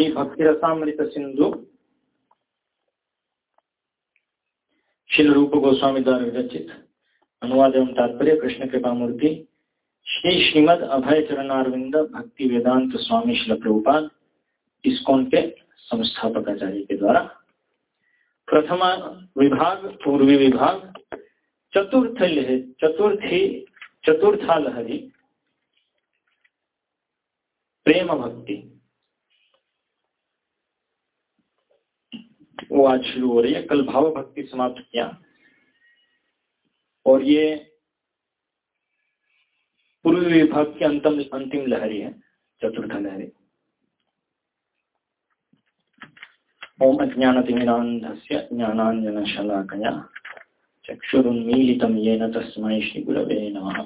श्री भक्ति रसामृत सिंधु शिल रूप गोस्वामी द्वारा विरचित अनुवाद एवं तात्पर्य कृष्ण कृपा मूर्ति श्री श्रीमद अभय चरणारविंद भक्ति वेदांत स्वामी शिल प्रभुपाद इसकोन के संस्थापक आचार्य के द्वारा प्रथम विभाग पूर्वी विभाग चतुर्थ चतुर्थी चतुर्था लहरी प्रेम भक्ति वो आज शुरू हो रही है। कल भाव भक्ति समाप्त किया। और ये पूर्व विभाग की अंतिम अंतिम लहरी है, चतुर्थ लहरी। ओम अज्ञानतिमिरान्धस्य ज्ञानाञ्जनशलाकया चक्षुरुन्मीलितं येन तस्मै श्रीगुरवे नमः।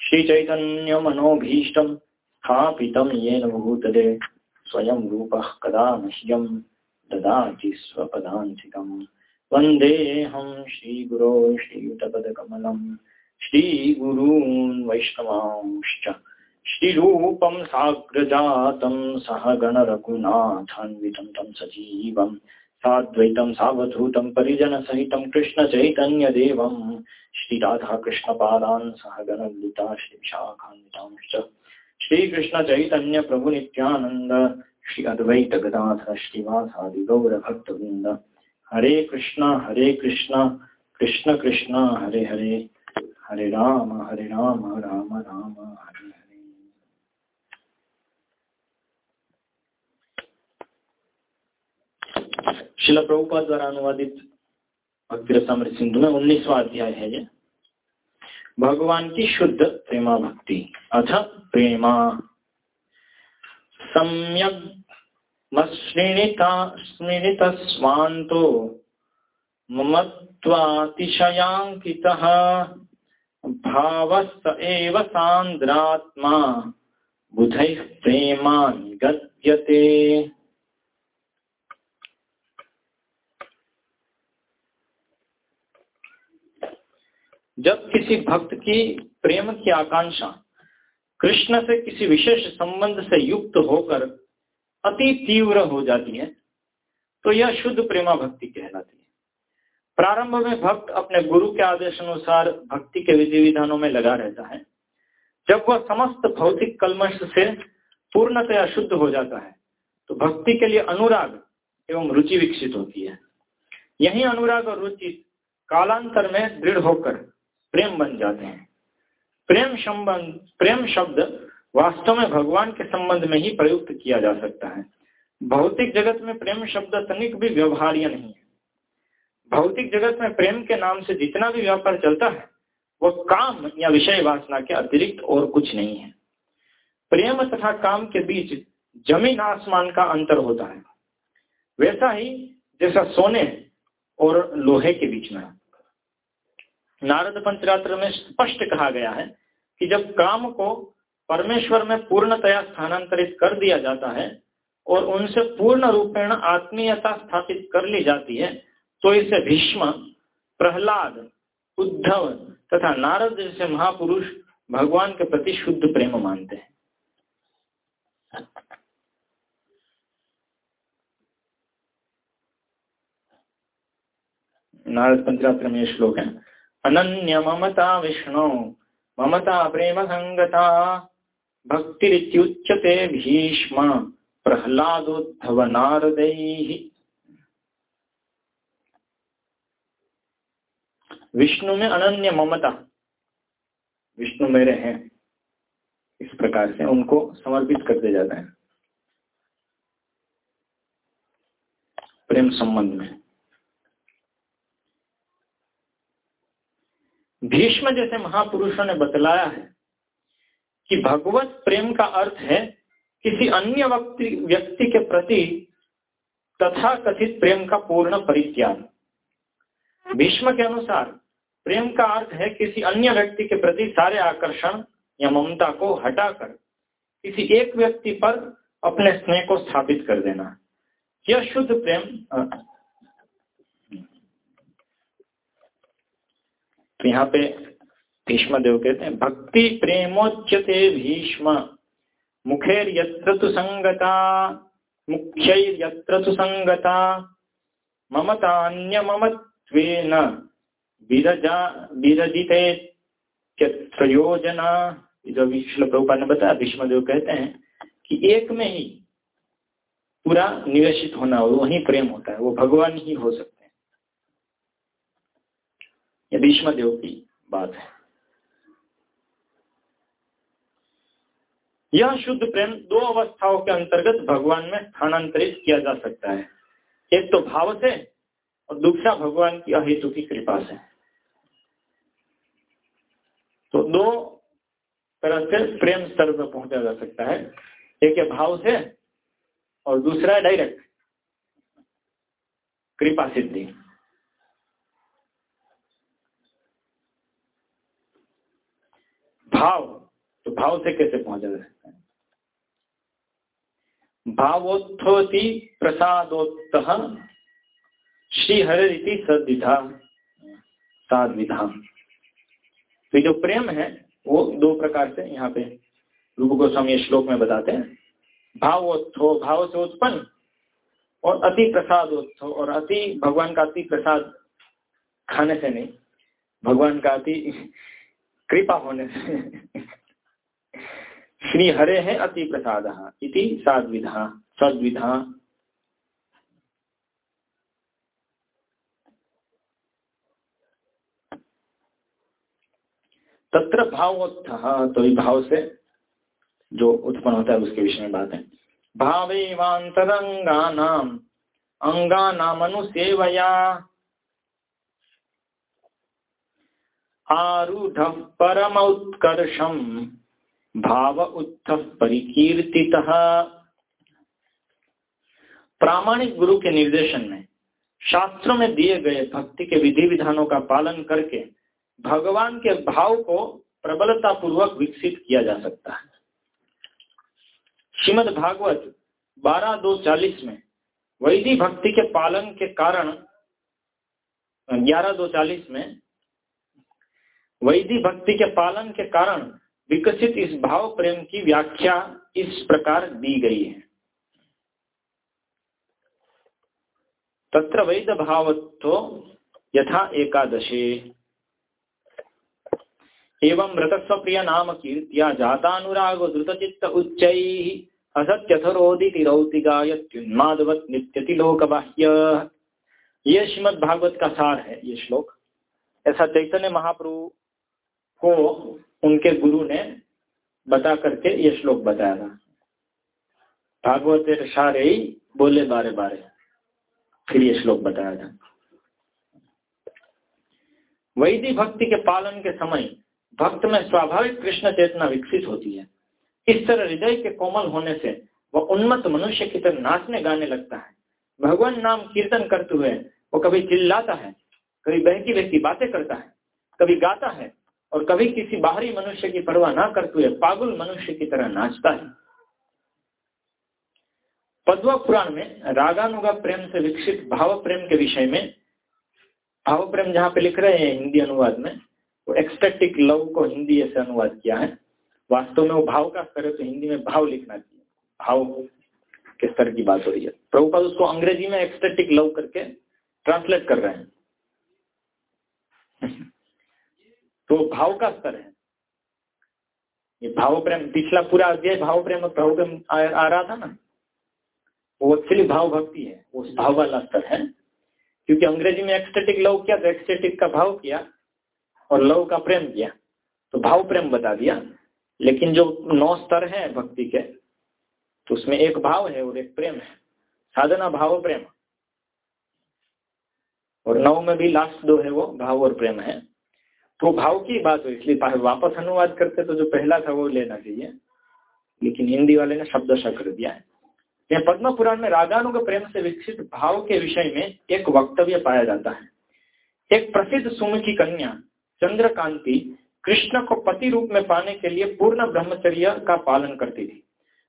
श्रीचैतन्यमनोभीष्टं स्थापितं येन भूतले स्वयं रूपः कदा मह्यं ददाति स्वपदान्तिकम्। वन्देऽहं श्रीगुरो श्रीयुतपदकमलं श्रीगुरून् वैष्णवांश्च श्रीरूपं साग्रजातं सह गणरघुनाथान्वितं तं सजीवं। साद्वैतं सावधूतं परिजनसहितं कृष्णचैतन्यदेवं श्रीराधाकृष्णपादान् सह गणललिता श्रीविशाखान्वितांश्च। श्रीकृष्णचैतन्यप्रभुनित्यानन्द श्री अद्वैत गौर भक्त वृंद हरे कृष्णा हरे कृष्णा, कृष्ण कृष्ण, हरे हरे हरे राम हरे राम राम राम, हरे हरे। शिला प्रभुपाद द्वारा अनुवादित भक्ति रसामृत सिंधु में उन्नीसवा अध्याय है ये। भगवान की शुद्ध प्रेमा भक्ति अथ प्रेमा। सम्यक् मस्मृणिता स्मृणितस्वान्तो ममत्वातिशयाङ्कितः भावस्त एव सान्द्रात्मा। बुधैः प्रेमान् गद्यते। जब किसी भक्त की प्रेम की आकांक्षा कृष्ण से किसी विशेष संबंध से युक्त होकर अति तीव्र हो जाती है तो यह शुद्ध प्रेमा भक्ति कहलाती है। प्रारंभ में भक्त अपने गुरु के आदेश अनुसार भक्ति के विधि विधानों में लगा रहता है। जब वह समस्त भौतिक कलमश से पूर्णतया शुद्ध हो जाता है तो भक्ति के लिए अनुराग एवं रुचि विकसित होती है। यही अनुराग और रुचि कालांतर में दृढ़ होकर प्रेम बन जाते हैं। प्रेम संबंध, प्रेम शब्द वास्तव में भगवान के संबंध में ही प्रयुक्त किया जा सकता है। भौतिक जगत में प्रेम शब्द तनिक भी व्यवहार्य नहीं है। भौतिक जगत में प्रेम के नाम से जितना भी व्यापार चलता है वह काम या विषय वासना के अतिरिक्त और कुछ नहीं है। प्रेम तथा काम के बीच ज़मीन आसमान का अंतर होता है। वैसा ही जैसा सोने और लोहे के बीच में नारद पंचरात्र में स्पष्ट कहा गया है कि जब काम को परमेश्वर में पूर्णतया स्थानांतरित कर दिया जाता है और उनसे पूर्ण रूपेण आत्मीयता स्थापित कर ली जाती है तो इसे भीष्म, प्रहलाद, उद्धव तथा नारद जैसे महापुरुष भगवान के प्रति शुद्ध प्रेम मानते हैं। नारद पंचरात्र में श्लोक है। अनन्य ममता विष्णु, ममता प्रेम संगता भक्तिरित्युच्यते भीष्म प्रहलादोद्धव नारद विष्णु में अनन्य ममता विष्णु मेरे हैं। इस प्रकार से उनको समर्पित कर दिया जाता है। प्रेम संबंध में। भीष्म जैसे महापुरुषों ने बतलाया है कि भगवत प्रेम का अर्थ है किसी अन्य व्यक्ति व्यक्ति के प्रति तथा कथित प्रेम का पूर्ण परित्याग। भीष्म के अनुसार प्रेम का अर्थ है किसी अन्य व्यक्ति के प्रति सारे आकर्षण या ममता को हटाकर किसी एक व्यक्ति पर अपने स्नेह को स्थापित कर देना। यह शुद्ध प्रेम तो यहाँ पे भीष्म देव कहते हैं, भक्ति प्रेमोच्यते भीष्म, मुखेर यत्र संगता मुख्यैर्यत्र सुसङ्गता ममतान्यममत्वेन विरजा, विरजिते प्रयोजना जो विश्व प्रभुपा ने बताया भीष्मदेव कहते हैं कि एक में ही पूरा निवेशित होना हो वही प्रेम होता है, वो भगवान ही हो सकते ये भीष्मदेव की बात है। यह शुद्ध प्रेम दो अवस्थाओं के अंतर्गत भगवान में स्थानांतरित किया जा सकता है। एक तो भाव से और दूसरा भगवान की अहेतु की कृपा से। तो दो तरह से प्रेम स्तर पर पहुँचा जा सकता है। एक है भाव से और दूसरा है डायरेक्ट कृपा सिद्धि। भाव तो भाव से कैसे पहुँचा जा सकता है? भावोत्थोति प्रसादोत्त श्रीहरिति सद्विधा साधविधा तो जो प्रेम है, वो दो प्रकार से यहाँ पे रूप गोस्वामी श्लोक में बताते हैं। भावोत्थो, भाव से उत्पन्न, और अति प्रसादोत्थो, और अति, भगवान का अति प्रसाद खाने से नहीं, भगवान का अति कृपा होने से। श्री हरे है अति प्रसाद इति साद्विधा, सद्विधा। तत्र भावोत्थ तो भाव से जो उत्पन्न होता है, उसके विषय में बात है। भावेवांतरंगा नाम अंगा नाम अनुसेवया परम उत्कर्षम भाव उत्थ परिकीर्ति प्रामाणिक गुरु के निर्देशन में, शास्त्रों में दिए गए भक्ति के विधि विधानों का पालन करके भगवान के भाव को प्रबलता पूर्वक विकसित किया जा सकता है। श्रीमद भागवत बारह दो चालीस में वैदिक भक्ति के पालन के कारण, ग्यारह दो चालीस में वैदिक भक्ति के पालन के कारण विकसित इस भाव प्रेम की व्याख्या इस प्रकार दी गई है। तत्र वैद भावत्व यथा एकादशे। एवं मृतस्वप्रिय नाम कीर्तिया जातानुरागो द्रुतचित्त उच्च असत्यथरोदिति रौतिगायत्युन्मादवत नित्यति बाह्य ये श्रीमद भागवत का सार है, ये श्लोक। ऐसा चैतन्य महाप्रभु को उनके गुरु ने बता करके ये श्लोक बताया। था भागवत सारे ही बोले बारे बारे। फिर ये श्लोक बताया था। वैदिक भक्ति के पालन के समय भक्त में स्वाभाविक कृष्ण चेतना विकसित होती है। इस तरह हृदय के कोमल होने से वह उन्मत्त मनुष्य की तरह नाचने गाने लगता है। भगवान नाम कीर्तन करते हुए वो कभी चिल्लाता है, कभी बहकी बहकी बातें करता है, कभी गाता है और कभी किसी बाहरी मनुष्य की परवाह ना करते हुए पागुल मनुष्य की तरह नाचता है। पद्म पुराण में रागानुगा प्रेम से विकसित भाव प्रेम के विषय में भाव प्रेम जहाँ पे लिख रहे हैं हिंदी अनुवाद में, वो एक्सटेटिक लव को हिंदी ऐसे अनुवाद किया है। वास्तव में वो भाव का स्तर है तो हिंदी में भाव लिखना चाहिए। भाव के स्तर की बात हो रही है। प्रभुपाद उसको अंग्रेज़ी में एक्सटेटिक लव करके ट्रांसलेट कर रहे हैं। तो भाव का स्तर है। ये भाव प्रेम पिछला पूरा अध्याय भाव प्रेम और भाव प्रेम आ, आ रहा था ना? वो एक्चुअली भाव भक्ति है वो भाव वाला स्तर है। क्योंकि अंग्रेज़ी में एक्सटेटिक लव किया तो एक्सटेटिक का भाव किया और लव का प्रेम किया तो भाव प्रेम बता दिया। लेकिन जो नौ स्तर है भक्ति के तो उसमें एक भाव है और एक प्रेम है। साधना भाव प्रेम। और नौ में भी लास्ट दो है वो भाव और प्रेम है। तो भाव की बात हो, इसलिए वापस अनुवाद करते तो जो पहला था वो लेना चाहिए। लेकिन हिंदी वाले ने शब्द कर दिया है। यह पद्म पुराण में रागानु के प्रेम से विकसित भाव के विषय में एक वक्तव्य पाया जाता है। एक प्रसिद्ध सुमुखी कन्या, चंद्रकांति, कृष्ण को पति रूप में पाने के लिए पूर्ण ब्रह्मचर्य का पालन करती थी।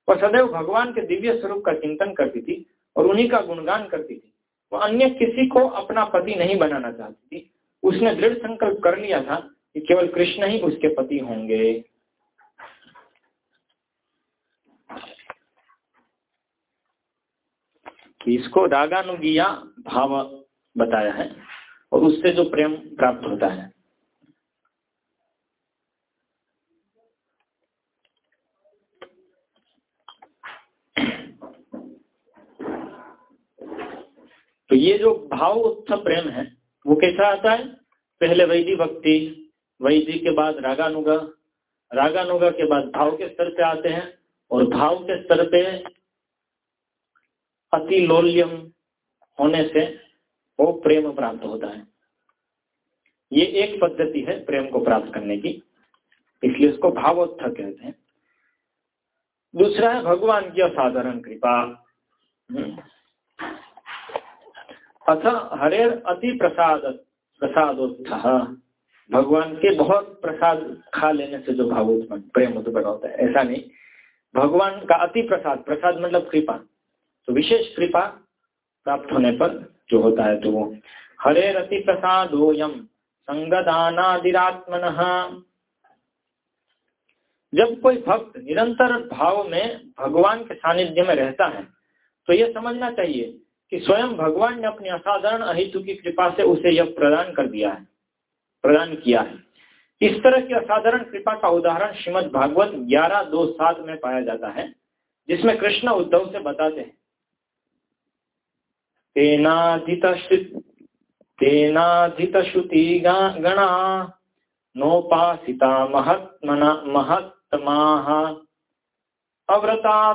वह सदैव भगवान के दिव्य स्वरूप का चिंतन करती थी और उन्हीं का गुणगान करती थी। वह अन्य किसी को अपना पति नहीं बनाना चाहती थी। उसने दृढ़ संकल्प कर लिया था कि केवल कृष्ण ही उसके पति होंगे। कि इसको रागानुगिया भाव बताया है और उससे जो प्रेम प्राप्त होता है। तो ये जो भाव उत्थ प्रेम है वो कैसा आता है? पहले वैदी भक्ति, वैदी के बाद रागानुगा। रागानुगा के बाद भाव के स्तर पे आते हैं और भाव के स्तर पे अति लोल्यम होने से वो प्रेम प्राप्त होता है। ये एक पद्धति है प्रेम को प्राप्त करने की, इसलिए उसको भावोत्थ कहते हैं। दूसरा है भगवान की असाधारण कृपा। हम्म। अथ हरेर अति प्रसाद प्रसादोत्थ। भगवान के बहुत प्रसाद खा लेने से जो भाव उत्पन्न प्रेम उत्पन्न होता है, ऐसा नहीं। भगवान का अति प्रसाद प्रसाद मतलब कृपा। तो विशेष कृपा प्राप्त होने पर जो होता है तो वो हरे रति प्रसाद हो यम संगदानादिरात्मन। जब कोई भक्त निरंतर भाव में भगवान के सानिध्य में रहता है तो यह समझना चाहिए कि स्वयं भगवान ने अपने असाधारण अहितु की कृपा से उसे यह प्रदान कर दिया है, प्रदान किया है। इस तरह की असाधारण कृपा का उदाहरण श्रीमद भागवत ग्यारह दो सात में पाया जाता है, जिसमें कृष्ण उद्धव से बताते हैं। तेनाधित श्रुति गणा, नोपासिता महत्मना महत्मा अव्रता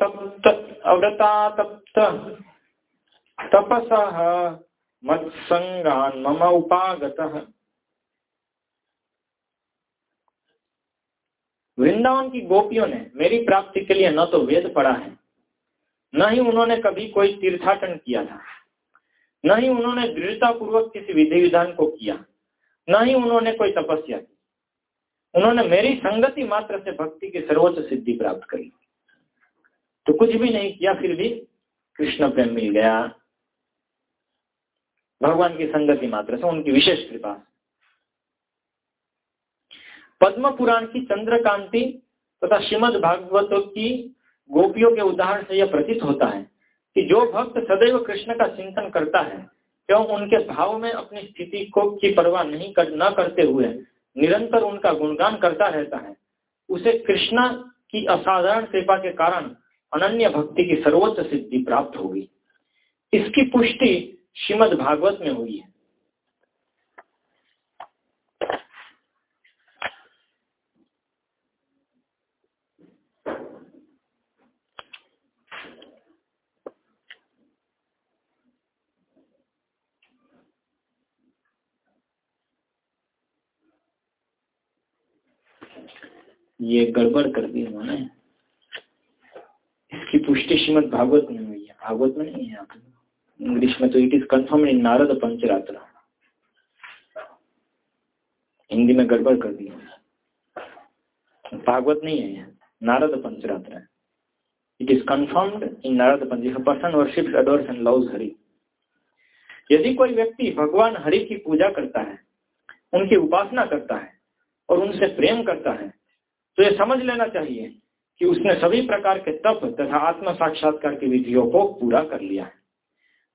तप्त अव्रता तप्त तपस मत्संगान मम उपागत। वृंदावन की गोपियों ने मेरी प्राप्ति के लिए न तो वेद पढ़ा है, न ही उन्होंने कभी कोई तीर्थाटन किया था, न ही उन्होंने दृढ़ता पूर्वक किसी विधि विधान को किया, न ही उन्होंने कोई तपस्या की। उन्होंने मेरी संगति मात्र से भक्ति की सर्वोच्च सिद्धि प्राप्त करी। तो कुछ भी नहीं किया, फिर भी कृष्ण प्रेम मिल गया। भगवान की संगति मात्र से, उनकी विशेष कृपा पद्म पुराण की चंद्रकांति तथा श्रीमद भागवत की गोपियों के उदाहरण से यह प्रतीत होता है कि जो भक्त सदैव कृष्ण का चिंतन करता है, क्यों उनके भाव में अपनी स्थिति को की परवाह नहीं कर, न करते हुए निरंतर उनका गुणगान करता रहता है, उसे कृष्ण की असाधारण कृपा के कारण अनन्य भक्ति की सर्वोच्च सिद्धि प्राप्त होगी। इसकी पुष्टि श्रीमद भागवत में हुई है। ये गड़बड़ कर दी उन्होंने। इसकी पुष्टि श्रीमद भागवत में हुई है। भागवत में नहीं है पे। इंग्लिश में तो it is confirm in Narad Pancharatra. Hindi में गड़बड़ कर दी भागवत नहीं है Narad Pancharatra it is confirmed in Narad punch person यदि कोई व्यक्ति भगवान हरि की पूजा करता है, उनकी उपासना करता है, और उनसे प्रेम करता है तो ये समझ लेना चाहिए कि उसने सभी प्रकार के तप तथा आत्म साक्षात्कार की विधियों को पूरा कर लिया है।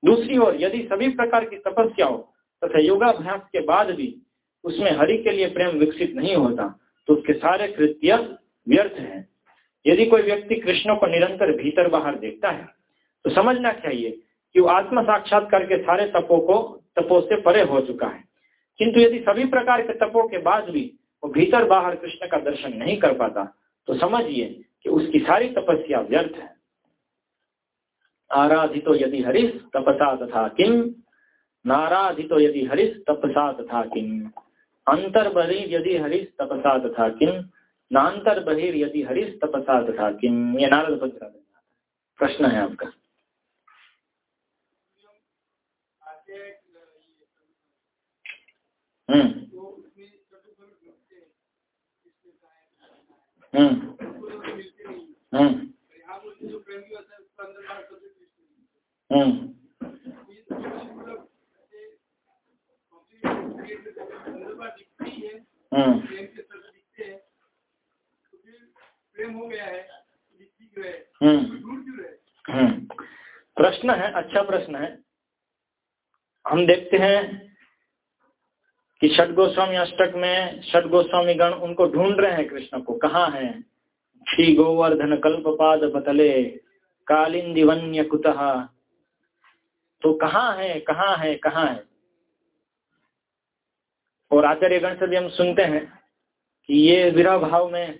दूसरी ओर, यदि सभी प्रकार की तपस्याओं तथा योगाभ्यास के बाद भी उसमें हरि के लिए प्रेम विकसित नहीं होता तो उसके सारे कृत्य व्यर्थ हैं। यदि कोई व्यक्ति कृष्ण को निरंतर भीतर बाहर देखता है तो समझना चाहिए कि वो आत्म साक्षात्कार के सारे तपों को, तपो से परे हो चुका है। किंतु यदि सभी प्रकार के तपों के बाद भी वो भीतर बाहर कृष्ण का दर्शन नहीं कर पाता तो समझिए कि उसकी सारी तपस्या व्यर्थ है। आराधितो यदि हरिश तपसा तथा किम नाराधितो यदि हरिश तपसा तथा किम अंतर बहिर यदि हरिश तपसा तथा किम नान्तर बहिर यदि हरिश तपसा तथा किम ये नारद पंचरा प्रश्न है आपका। हम्म। हम्म। हम्म हम्म प्रश्न है अच्छा प्रश्न है। हम देखते हैं कि षट गोस्वामी अष्टक में षट गोस्वामी गण उनको ढूंढ रहे हैं कृष्ण को। कहाँ है? श्री गोवर्धन कल्पपाद बतले कालिंदी वन्य कुतः तो कहाँ है कहाँ है कहाँ है? और आचार्य गण से भी हम सुनते हैं कि ये विरह भाव में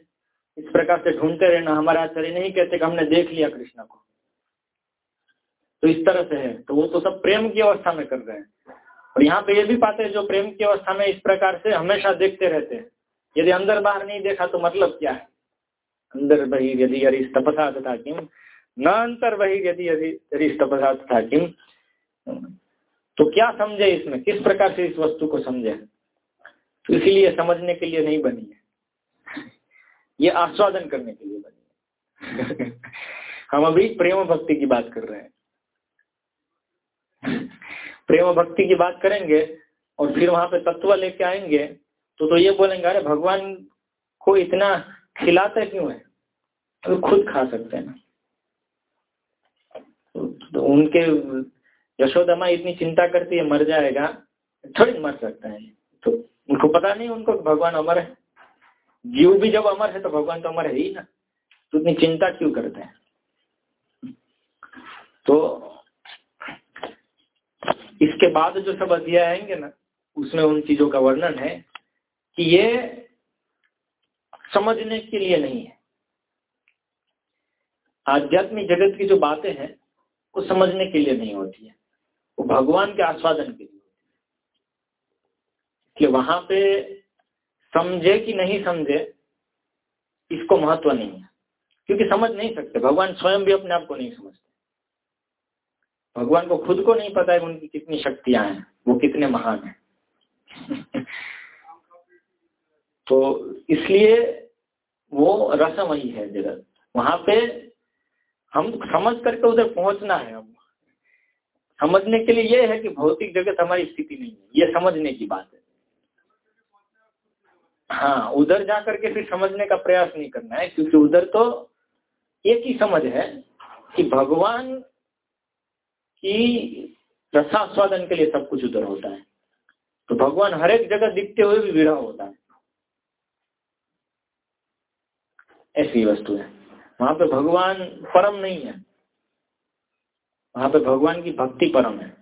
इस प्रकार से ढूंढते रहना हमारे आचार्य नहीं कहते कि हमने देख लिया कृष्ण को। तो इस तरह से है। तो वो तो सब प्रेम की अवस्था में कर रहे हैं। और यहाँ पे ये भी पाते हैं, जो प्रेम की अवस्था में इस प्रकार से हमेशा देखते रहते हैं। यदि अंदर बाहर नहीं देखा तो मतलब क्या है? अंदर बही यदि हरी तपसा तथा किम न अंतर बही यदि हरी तपसा तथा किम तो क्या समझे इसमें? किस प्रकार से इस वस्तु को समझे? तो इसीलिए समझने के लिए नहीं बनी है। ये आस्वादन करने के लिए बनी है। हम अभी प्रेम भक्ति की बात कर रहे हैं। प्रेम भक्ति की बात करेंगे और फिर वहाँ पे तत्व लेके आएँगे तो तो ये बोलेंगे अरे भगवान को इतना खिलाते क्यों है? तो खुद खा सकते हैं ना। तो, तो उनके यशोदा माँ इतनी चिंता करती है, मर जाएगा। थोड़ी मर सकता है। तो उनको पता नहीं, उनको भगवान अमर है। जीव भी जब अमर है तो भगवान तो अमर है ही ना। तो इतनी चिंता क्यों करते हैं? तो इसके बाद जो सब अध्याय आएँगे ना, उसमें उन चीज़ों का वर्णन है कि ये समझने के लिए नहीं है। आध्यात्मिक जगत की जो बातें हैं, वो समझने के लिए नहीं होती है। वो भगवान के आस्वादन के लिए कि वहाँ पे समझे कि नहीं समझे, इसको महत्व नहीं है। क्योंकि समझ नहीं सकते। भगवान स्वयं भी अपने आप को नहीं समझते। भगवान को खुद को नहीं पता है उनकी कितनी शक्तियाँ हैं, वो कितने महान हैं। तो इसलिए वो रसम रसमयी है जगत। वहाँ पे हम समझ करके उधर पहुँचना है अब। समझने के लिए यह है कि भौतिक जगत हमारी स्थिति नहीं है। ये समझने की बात है। हाँ उधर जा करके फिर समझने का प्रयास नहीं करना है, क्योंकि उधर तो एक ही समझ है कि भगवान कि रसास्वादन के लिए सब कुछ उधर होता है। तो भगवान हर एक जगह दिखते हुए भी विरह होता है। ऐसी वस्तु है। वहाँ पे भगवान परम नहीं है। वहाँ पे भगवान की भक्ति परम है।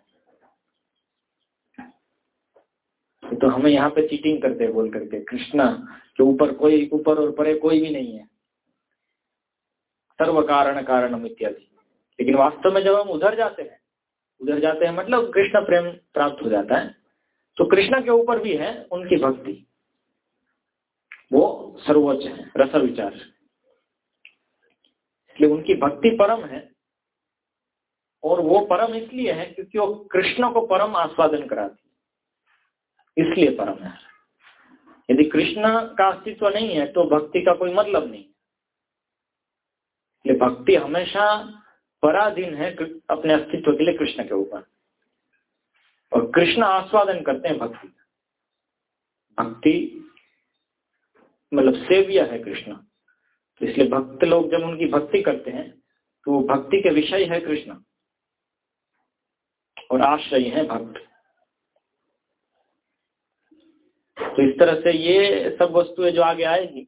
तो हमें यहाँ पे चीटिंग करते हैं, बोल करके, कृष्णा, के ऊपर कोई, ऊपर और परे कोई भी नहीं है। सर्व कारण, कारणम इत्यादि। लेकिन वास्तव में जब हम उधर जाते हैं, उधर जाते हैं मतलब कृष्ण प्रेम प्राप्त हो जाता है। तो कृष्ण के ऊपर भी है उनकी भक्ति। वो सर्वोच्च है, रस विचार। इसलिए उनकी भक्ति परम है। और वो परम इसलिए है क्योंकि वो कृष्ण को परम आस्वादन कराती इसलिए परम है। यदि कृष्ण का अस्तित्व नहीं है तो भक्ति का कोई मतलब नहीं। भक्ति हमेशा पराधीन है अपने अस्तित्व के लिए कृष्ण के ऊपर। और कृष्ण आस्वादन करते हैं भक्ति। भक्ति मतलब सेव्य है कृष्ण। तो इसलिए भक्त लोग जब उनकी भक्ति करते हैं तो भक्ति के विषय है कृष्ण। और आश्रय है भक्त तो इस तरह से ये सब वस्तुएँ जो आगे आएगी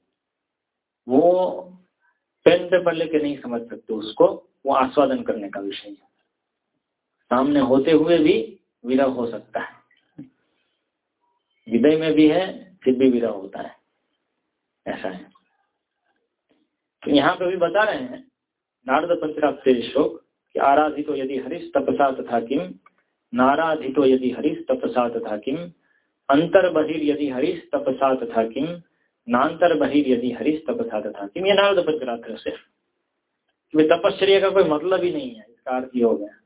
वो पेन पेपर लेके नहीं समझ सकते उसको, वो आस्वादन करने का विषय है। सामने होते हुए भी विरह हो सकता है। विदय में भी है, फिर भी विरह होता है। ऐसा है। तो यहाँ पे भी बता रहे हैं, नारद पंचरात से श्लोक कि आराधितो यदि हरिश तपसा तथा किम नाराधितो यदि हरिश तपसा तथा किम अंतर बहिर यदि हरिश तपसा तथा किम नान्तर बहिर यदि हरिश तपसा तथा किम ये नारद पंचरात्र से। तपश्चर्या का कोई मतलब ही नहीं है, इसका अर्थ ही हो गया।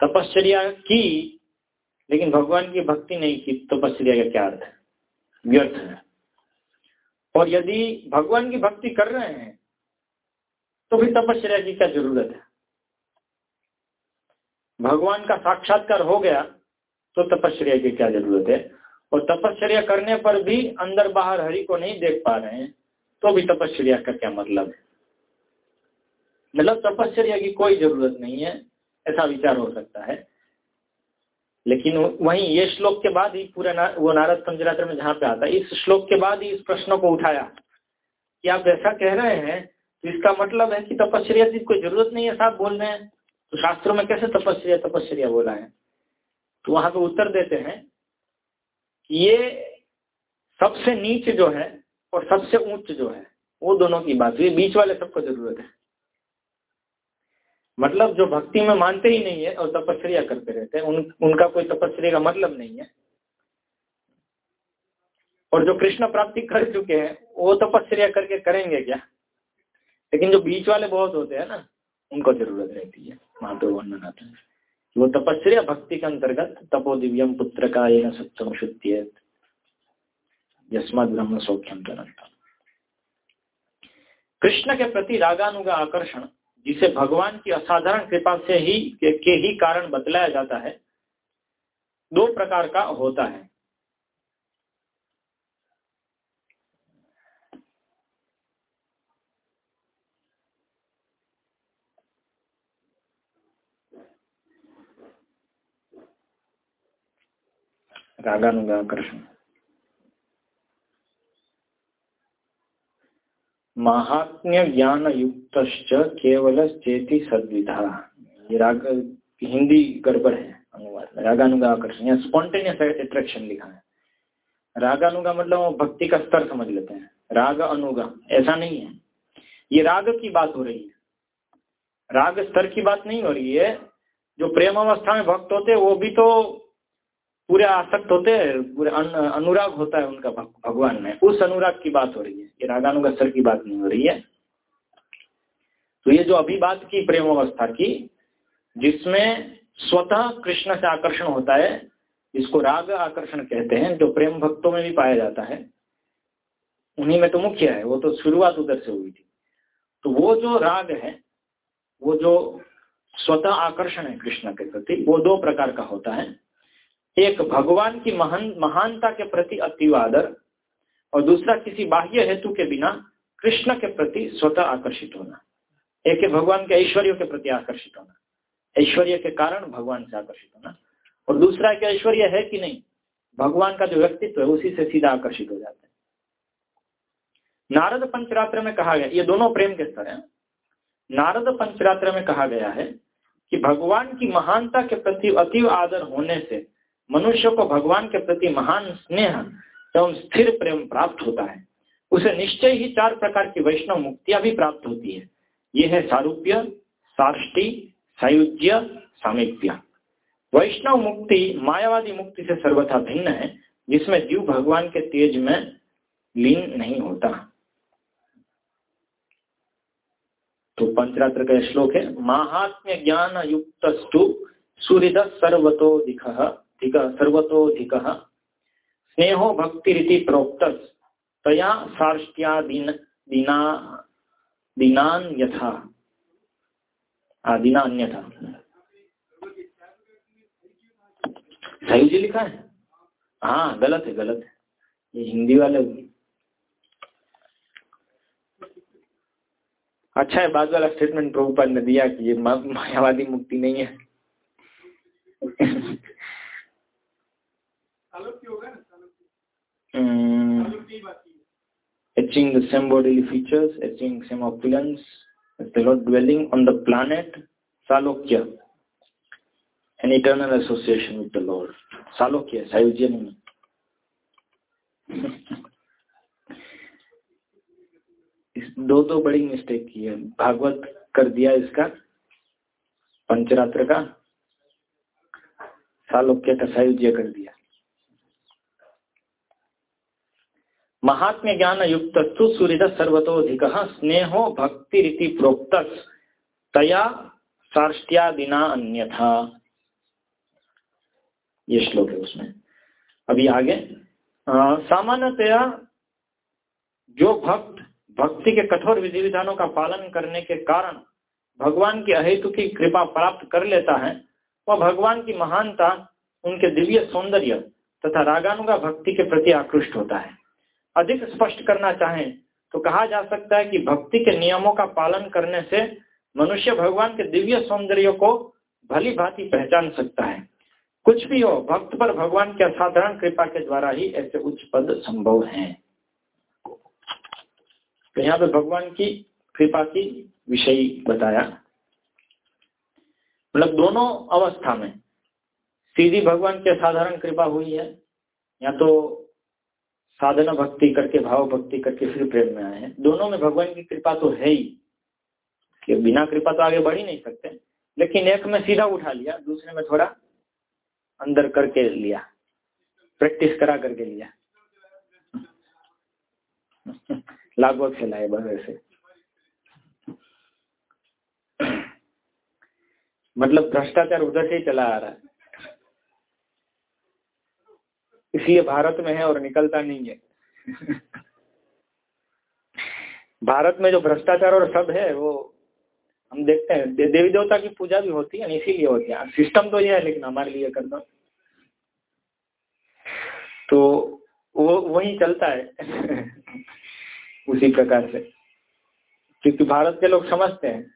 तपश्चर्या की, लेकिन भगवान की भक्ति नहीं की, तपश्चर्या का क्या अर्थ है? व्यर्थ है। और यदि भगवान की भक्ति कर रहे हैं तो फिर तपश्चर्या की क्या ज़रूरत है? भगवान का साक्षात्कार हो गया तो तपश्चर्या की क्या ज़रूरत है? और तपश्चर्या करने पर भी अंदर बाहर हरि को नहीं देख पा रहे हैं तो भी तपश्चर्या का क्या मतलब है? मतलब तपश्चर्या की कोई ज़रूरत नहीं है ऐसा विचार हो सकता है। लेकिन वहीं ये श्लोक के बाद ही पूरा ना, वो नारद पंचरात्र में जहाँ पे आता है इस श्लोक के बाद ही इस प्रश्न को उठाया कि आप ऐसा कह रहे हैं तो इसका मतलब है कि तपश्चर्या की कोई ज़रूरत नहीं है साहब बोल रहे हैं। तो शास्त्रों में कैसे तपस्या तपस्या बोला है? तो वहाँ पे उत्तर देते हैं कि ये सबसे नीच जो है और सबसे ऊंच जो है वो दोनों की बात। ये बीच वाले सबको ज़रूरत है। मतलब जो भक्ति में मानते ही नहीं है और तपस्या करते रहते हैं उन, उनका कोई तपस्या का मतलब नहीं है। और जो कृष्ण प्राप्ति कर चुके हैं वो तपस्या करके करेंगे क्या? लेकिन जो बीच वाले बहुत होते हैं ना उनको ज़रूरत रहती है महादेव वर्णन वो तपस्या भक्ति के अंतर्गत तपो दिव्यम पुत्र का ये सत्यम शुद्ध यस्मद ब्रह्म सौख्यम कृष्ण के प्रति रागानुगा आकर्षण जिसे भगवान की असाधारण कृपा से ही के, के ही कारण बतलाया जाता है दो प्रकार का होता है। रागानुगा आकर्षण महात्म्य ज्ञान युक्त केवल चेती सद्विधा। ये राग, हिंदी गड़बड़ है अनुवाद रागानुगा आकर्षण या स्पॉन्टेनियस अट्रैक्शन लिखा है। रागानुगा मतलब भक्ति का स्तर समझ लेते हैं। राग अनुगा, ऐसा नहीं है। ये राग की बात हो रही है। राग स्तर की बात नहीं हो रही है। जो प्रेम अवस्था में भक्त होते वो भी तो पूरे आसक्त होते हैं, पूरे अनुराग होता है उनका भगवान में। उस अनुराग की बात हो रही है। ये रागानुगा स्तर की बात नहीं हो रही है। तो ये जो अभी बात की प्रेम अवस्था की, जिसमें स्वतः कृष्ण से आकर्षण होता है, इसको राग आकर्षण कहते हैं, जो प्रेम भक्तों में भी पाया जाता है, उन्हीं में तो मुख्य है। वो तो शुरुआत उधर से हुई थी। तो वो जो राग है, वो जो स्वतः आकर्षण है कृष्ण के प्रति, वो दो प्रकार का होता है। एक भगवान की महान, महानता के प्रति अतीव आदर और दूसरा किसी बाह्य हेतु के बिना कृष्ण के प्रति स्वतः आकर्षित होना। एक है भगवान के ऐश्वर्य के प्रति आकर्षित होना। ऐश्वर्य के कारण भगवान से आकर्षित होना। और दूसरा क्या ऐश्वर्य है कि नहीं? भगवान का जो व्यक्तित्व है, उसी से सीधा आकर्षित हो जाता है। नारद पंचरात्र में कहा गया, ये दोनों प्रेम के स्तर हैं। नारद पंचरात्र में कहा गया है कि भगवान की महानता के प्रति अतीव आदर होने से मनुष्य को भगवान के प्रति महान स्नेह एवं स्थिर प्रेम प्राप्त होता है। उसे निश्चय ही चार प्रकार की वैष्णव मुक्तियाँ भी प्राप्त होती है। ये है सारूप्य साष्टी सायुज्य, सामिप्य। वैष्णव मुक्ति, मायावादी मुक्ति से सर्वथा भिन्न है, जिसमें जीव भगवान के तेज में लीन नहीं होता। तो पंचरात्र का श्लोक है, महात्म्य ज्ञान युक्त सूर्य सर्वतो दिख। धिक सर्वतोधिक स्नेहो भक्ति प्रोक्त। तया सार्ष्ट्या दिन दिना दिनान यथा दिनान्यथा। सही जी लिखा है? हाँ गलत है गलत है। ये हिंदी वाले अच्छा है, बाद वाला स्टेटमेंट प्रभुपाद ने दिया कि ये मायावादी मुक्ति नहीं है। Etching the same bodily features, etching same opulence, as the Lord dwelling on the planet Salokya, an eternal association with the Lord. Salokya, Sayujya इस दो दो बड़ी मिस्टेक की है भागवत कर दिया इसका पंचरात्र का सालोक्य का सायुज्य कर दिया महात्म्य ज्ञान युक्त सूर्य सर्वतोधिक स्नेहो भक्ति रीति प्रोक्त तया सार्ष्ट्यादिना अन्यथा। ये श्लोक है उसमें। अभी आगे। सामान्यतया जो भक्त, भक्ति के कठोर विधि विधानों का पालन करने के कारण भगवान की अहेतु की कृपा प्राप्त कर लेता है, वह भगवान की महानता, उनके दिव्य सौंदर्य तथा रागानुगा भक्ति के प्रति आकृष्ट होता है। अधिक स्पष्ट करना चाहें तो कहा जा सकता है कि भक्ति के नियमों का पालन करने से मनुष्य भगवान के दिव्य सौंदर्य को भली भांति पहचान सकता है। कुछ भी हो, भक्त पर भगवान के असाधारण कृपा के द्वारा ही ऐसे उच्च पद संभव है। तो यहाँ पे भगवान की कृपा की विषय बताया। मतलब दोनों अवस्था में सीधी भगवान की असाधारण कृपा हुई है, या तो साधना भक्ति करके, भाव भक्ति करके फिर प्रेम में आए हैं। दोनों में भगवान की कृपा तो है ही। कि बिना कृपा तो आगे बढ़ ही नहीं सकते। लेकिन एक में सीधा उठा लिया, दूसरे में थोड़ा अंदर करके लिया, प्रैक्टिस करा करके लिया। लागू फैलाए बस ऐसे। मतलब भ्रष्टाचार उधर से ही चला आ रहा है। इसलिए भारत में है और निकलता नहीं है। भारत में जो भ्रष्टाचार और सब है वो हम देखते हैं। दे, देवी देवता की पूजा भी होती है इसीलिए होती है। सिस्टम तो ये है लेकिन हमारे लिए करना। तो वो वही चलता है। उसी प्रकार से। क्योंकि भारत के लोग समझते हैं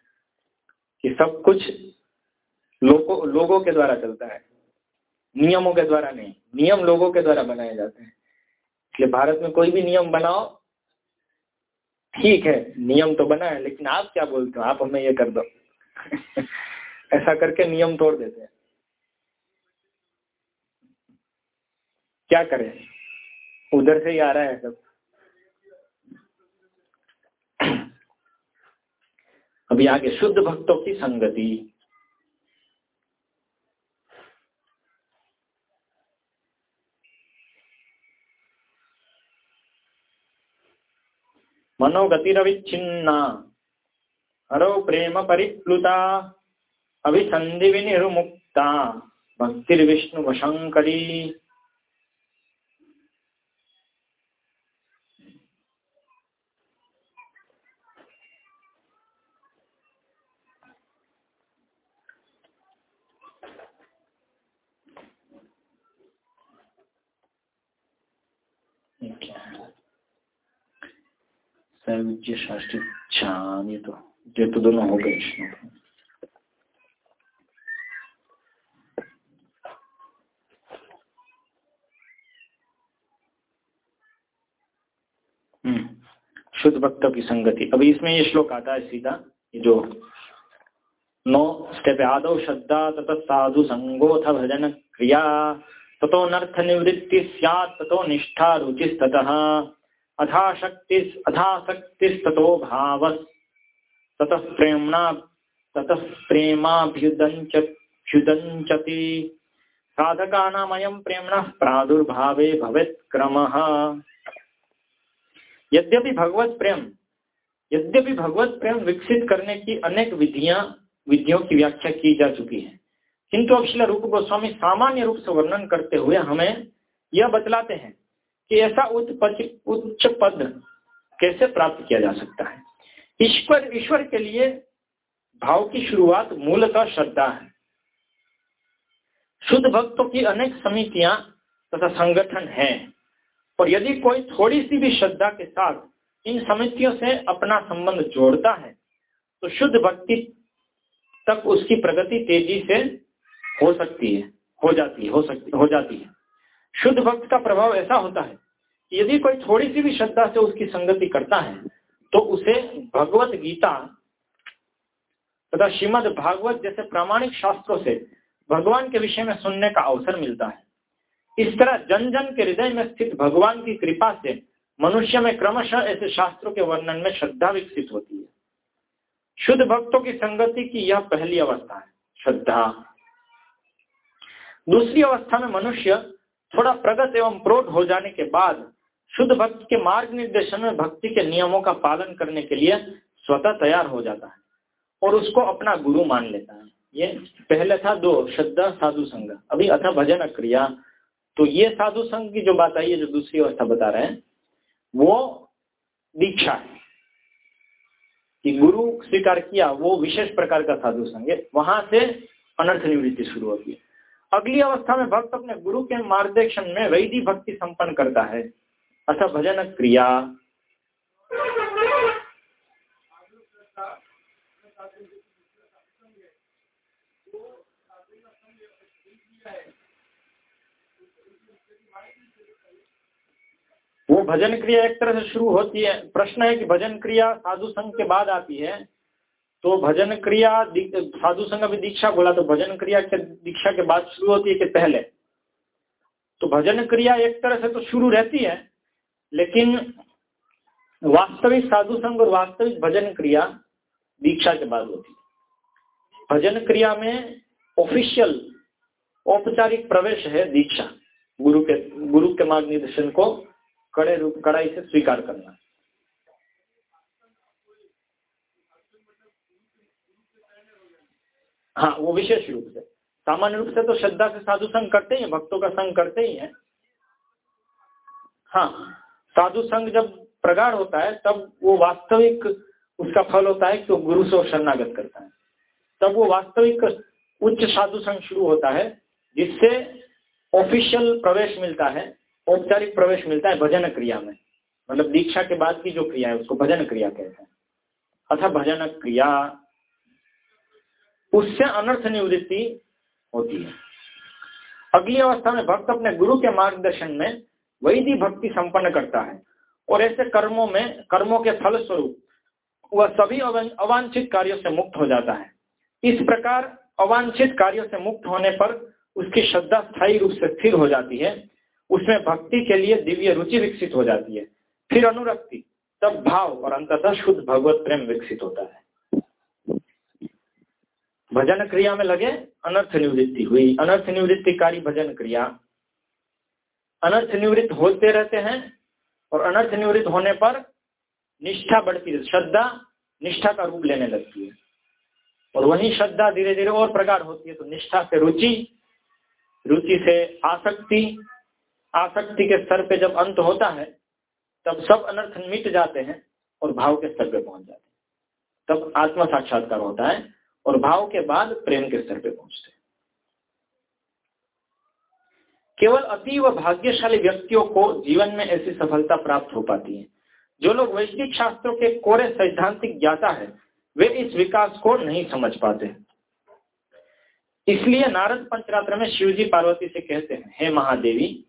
कि सब कुछ लोगों लोगों के द्वारा चलता है। नियमों के द्वारा नहीं, नियम लोगों के द्वारा बनाए जाते हैं। इसलिए भारत में कोई भी नियम बनाओ, ठीक है, नियम तो बना है, लेकिन आप क्या बोलते हो? आप हमें ये कर दो। ऐसा करके नियम तोड़ देते हैं। क्या करें? उधर से ही आ रहा है सब। अभी आगे शुद्ध भक्तों की संगति। मनोगतिरविच्छिन्ना। हरो प्रेम परिप्लुता। अभिसंधि विनिर्मुक्ता। भक्तिर्विष्णु वशंकरी सर्वज्ञ शास्त्री छान ये तो ये तो दोनों हो गए हम्म, शुद्ध भक्त की संगति. अभी इसमें ये श्लोक आता है सीधा जो नौ स्टेप आदौ श्रद्धा तथा साधु संगोथ भजन क्रिया ततो नर्थ निवृत्ति सैत् ततो निष्ठा रुचिस्ततः। अथाशक्तिस् अथाशक्तिस्ततो भावस्। ततः प्रेम्णा ततः प्रेमाभ्युदञ्चति साधकानामयं प्रेम्णः प्रादुर्भावे भवेत् यद्यपि भगवत प्रेम यद्यपि भगवत प्रेम विकसित करने की अनेक विधियाँ विधियों की व्याख्या की जा चुकी है। किंतु अब रूप गोस्वामी सामान्य रूप से वर्णन करते हुए हमें यह बतलाते हैं कि ऐसा उच्च उच्च पद कैसे प्राप्त किया जा सकता है? ईश्वर ईश्वर के लिए भाव की शुरुआत मूलतः श्रद्धा है। शुद्ध भक्तों की अनेक समितियाँ तथा संगठन हैं। और यदि कोई थोड़ी सी भी श्रद्धा के साथ इन समितियों से अपना संबंध जोड़ता है तो शुद्ध भक्ति तक उसकी प्रगति तेज़ी से हो सकती है, हो जाती है, हो सकती हो जाती है। शुद्ध भक्त का प्रभाव ऐसा होता है यदि कोई थोड़ी सी भी श्रद्धा से उसकी संगति करता है तो उसे भगवत गीता तथा श्रीमद भागवत जैसे प्रामाणिक शास्त्रों से भगवान के विषय में सुनने का अवसर मिलता है। इस तरह जन जन के हृदय में स्थित भगवान की कृपा से मनुष्य में क्रमशः ऐसे शास्त्रों के वर्णन में श्रद्धा विकसित होती है। शुद्ध भक्तों की संगति की यह पहली अवस्था है, श्रद्धा। दूसरी अवस्था में मनुष्य थोड़ा प्रगत एवं प्रोट हो जाने के बाद शुद्ध भक्त के मार्ग निर्देशन में भक्ति के नियमों का पालन करने के लिए स्वतः तैयार हो जाता है और उसको अपना गुरु मान लेता है। ये पहले था दो, श्रद्धा, साधु संग। अभी अथा भजन क्रिया। तो ये साधु संघ की जो बात आई है, जो दूसरी अवस्था बता रहे हैं, वो दीक्षा है। कि गुरु स्वीकार किया, वो विशेष प्रकार का साधु संघ है। वहाँ से अनर्थ निवृत्ति शुरू होती है। अगली अवस्था में भक्त अपने गुरु के मार्गदर्शन में वैधि भक्ति संपन्न करता है। अथ भजनक्रिया वो भजन क्रिया एक तरह से शुरू होती है। प्रश्न है कि भजन क्रिया साधु संघ के बाद आती है। तो भजन क्रिया साधु संघ अभी दीक्षा बोला तो भजन क्रिया के दीक्षा के बाद शुरू होती है कि पहले? तो भजन क्रिया एक तरह से तो शुरू रहती है लेकिन वास्तविक साधु संघ और वास्तविक भजन क्रिया दीक्षा के बाद होती है। भजन क्रिया में ऑफिशियल औपचारिक प्रवेश है दीक्षा। गुरु के गुरु के मार्गदर्शन को कड़े रूप, कड़ाई से स्वीकार करना। हाँ वो विशेष रूप से। सामान्य रूप से तो श्रद्धा से साधु संघ करते ही, भक्तों का संघ करते ही है। हाँ साधु संघ जब प्रगाढ़ होता है, तब वो वास्तविक उसका फल होता है कि वो गुरु से शरणागत करता है। तब वो वास्तविक उच्च साधु संघ शुरू होता है, जिससे ऑफिशियल प्रवेश मिलता है, औपचारिक प्रवेश मिलता है भजन क्रिया में। मतलब दीक्षा के बाद की जो क्रिया है, उसको भजन क्रिया कहते हैं। अथा भजन क्रिया, उससे अनर्थ निवृत्ति होती है। अगली अवस्था में भक्त अपने गुरु के मार्गदर्शन में वैधि भक्ति संपन्न करता है। और ऐसे कर्मों में, कर्मों के फल स्वरूप वह सभी अवांछित कार्यों से मुक्त हो जाता है। इस प्रकार अवांछित कार्यों से मुक्त होने पर उसकी श्रद्धा स्थायी रूप से स्थिर हो जाती है। उसमें भक्ति के लिए दिव्य रुचि विकसित हो जाती है। फिर अनुरक्ति, तब भाव और अंततः शुद्ध भगवत प्रेम विकसित होता है। भजन क्रिया में लगे, अनर्थ निवृत्ति हुई। अनर्थ निवृत्तिकारी भजन क्रिया अनर्थ निवृत्त होते रहते हैं और अनर्थ निवृत्त होने पर निष्ठा बढ़ती है। श्रद्धा निष्ठा का रूप लेने लगती है। और वही श्रद्धा धीरे धीरे और प्रगाढ़ होती है तो निष्ठा से रुचि रुचि से आसक्ति आसक्ति के स्तर पे जब अंत होता है, तब सब अनर्थ मिट जाते हैं और भाव के स्तर पे पहुँच जाते हैं। तब आत्मा साक्षात्कार होता है और भाव के बाद प्रेम के स्तर पे पहुँचते हैं। केवल अतीव भाग्यशाली व्यक्तियों को जीवन में ऐसी सफलता प्राप्त हो पाती है। जो लोग वैश्विक शास्त्रों के कोरे सैद्धांतिक ज्ञाता है, वे इस विकास को नहीं समझ पाते। इसलिए नारद पंचरात्र में शिवजी पार्वती से कहते हैं, हे महादेवी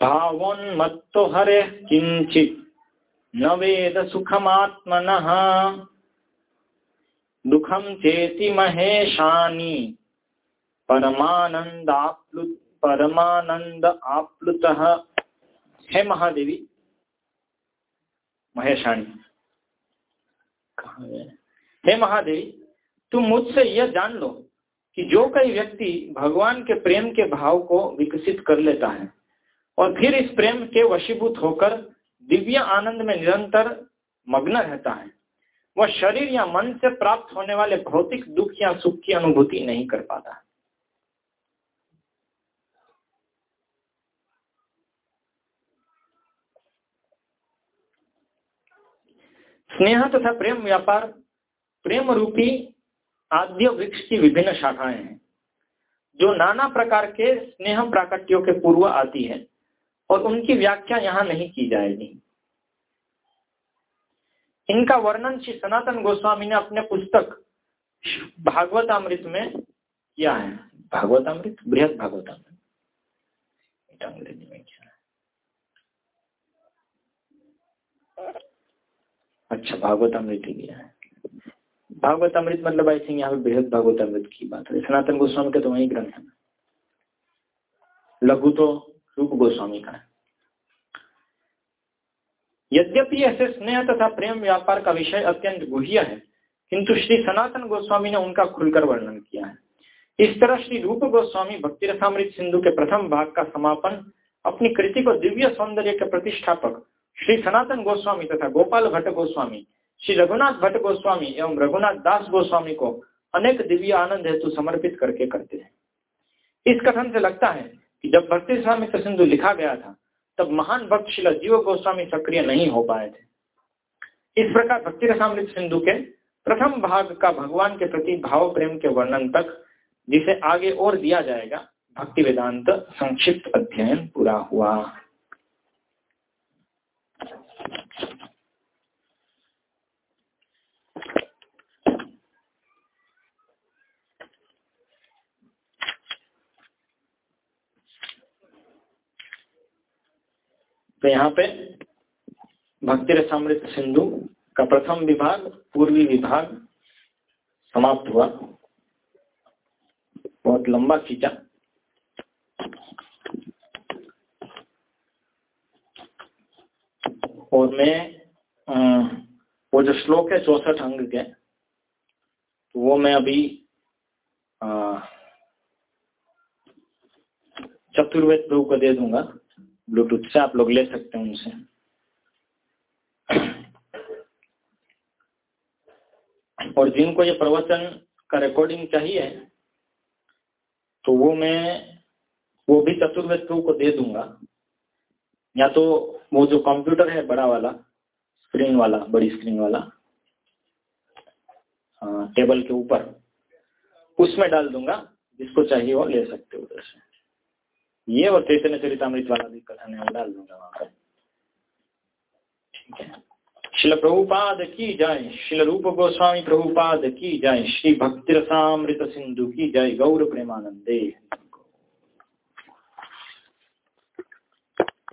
भावोन्मत्तो हरे किंचित न वेद सुखमात्मन। दुखम चेति महेशानी। परमानंदाप्लुत परमानंद आप्लुत। है महादेवी। महेशानी। हे महादेवी तुम मुझसे यह जान लो कि जो कोई व्यक्ति भगवान के प्रेम के भाव को विकसित कर लेता है और फिर इस प्रेम के वशीभूत होकर दिव्य आनंद में निरंतर मग्न रहता है। वह शरीर या मन से प्राप्त होने वाले भौतिक दुख या सुख की अनुभूति नहीं कर पाता। स्नेह तथा प्रेम व्यापार, प्रेम रूपी आद्य वृक्ष की विभिन्न शाखाएँ हैं, जो नाना प्रकार के स्नेह प्राकट्यों के पूर्व आती है। और उनकी व्याख्या यहाँ नहीं की जाएगी। इनका वर्णन श्री सनातन गोस्वामी ने अपने पुस्तक भागवतामृत में किया है। भागवतामृत बृहद भागवतामृत अंग्रेज़ी में क्या है? अच्छा भागवतामृत ही किया है। भागवतामृत मतलब आई थिंक यहाँ पे बृहद भागवतामृत की बात है। सनातन गोस्वामी का तो वही ग्रंथ है। लघु तो रूप गोस्वामी का यद्यपि ऐसे स्नेह तथा प्रेम व्यापार का विषय अत्यंत गुह्य है, किंतु श्री सनातन गोस्वामी ने उनका खुलकर वर्णन किया है। इस तरह श्री रूप गोस्वामी भक्ति रसामृत सिंधु के प्रथम भाग का समापन, अपनी कृति को दिव्य सौंदर्य के प्रतिष्ठापक श्री सनातन गोस्वामी तथा गोपाल भट्ट गोस्वामी, श्री रघुनाथ भट्ट गोस्वामी एवं रघुनाथ दास गोस्वामी को अनेक दिव्य आनंद हेतु समर्पित करके करते हैं। इस कथन से लगता है कि जब भक्ति स्वामी का सिंधु लिखा गया था, तब महान भक्त शिला जीव गोस्वामी सक्रिय नहीं हो पाए थे। इस प्रकार भक्ति रसामृत सिंधु के प्रथम भाग का भगवान के प्रति भाव प्रेम के वर्णन तक, जिसे आगे और दिया जाएगा, भक्ति वेदांत संक्षिप्त अध्ययन पूरा हुआ। तो यहाँ पे भक्ति रसामृत सिंधु का प्रथम विभाग, पूर्वी विभाग समाप्त हुआ। बहुत लंबा खींचा। और मैं वो जो श्लोक है चौसठ अंग के तो वो मैं अभी चतुर्वेद प्रभु को दे दूँगा। ब्लूटूथ से आप लोग ले सकते हैं उनसे। और जिनको ये प्रवचन का रिकॉर्डिंग चाहिए तो वो मैं वो भी चतुर्वेद को दे दूँगा। या तो वो जो कंप्यूटर है बड़ा वाला स्क्रीन वाला बड़ी स्क्रीन वाला आ, टेबल के ऊपर उसमें डाल दूँगा जिसको चाहिए वो ले सकते हो उधर से। ये और चैतन्य चरितमृत वाला भी कथन है डाल दूँगा वहाँ पर ठीक है। शिल प्रभुपाद की जय, शिल रूप गोस्वामी प्रभुपाद की जय, श्री भक्ति रसामृत सिंधु की जय, गौर प्रेमानंदे।